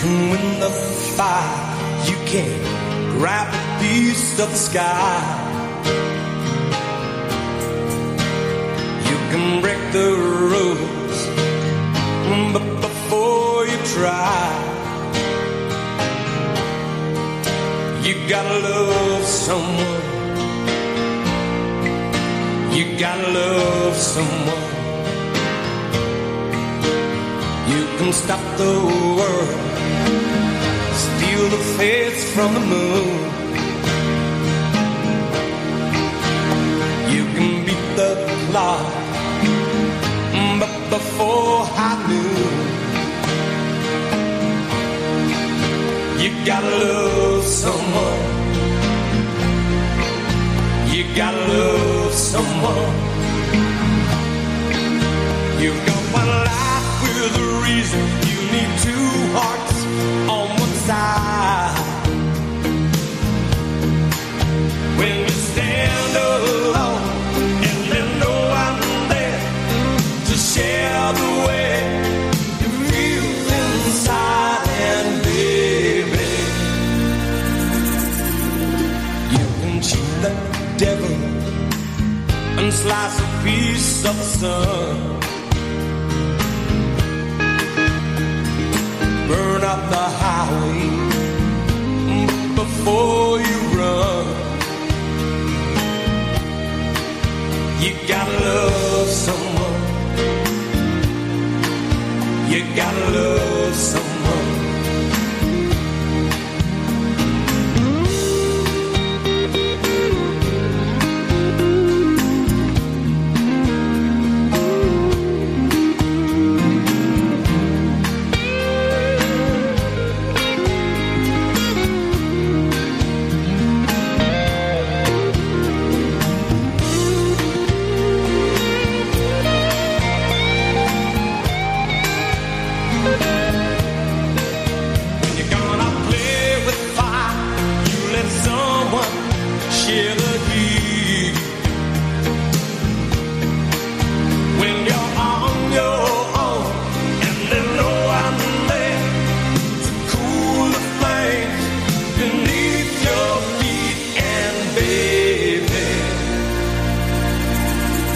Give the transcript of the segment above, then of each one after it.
can win the fight. You can grab a piece of the sky. You can break the rules, but before you try, you gotta love someone. You gotta love someone. Can stop the world, steal the faith from the moon. You can beat the clock, but before high noon, you gotta love someone. You gotta love someone. You've got slice a piece of sun. Up the highway before you run. You gotta love someone. You gotta love someone.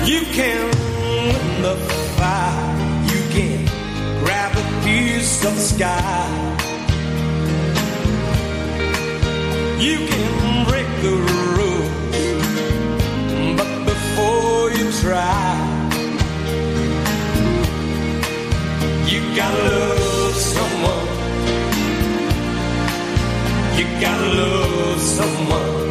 You can win the fight. You can grab a piece of sky. You can break the rules, but before you try, you gotta love someone. You gotta love someone.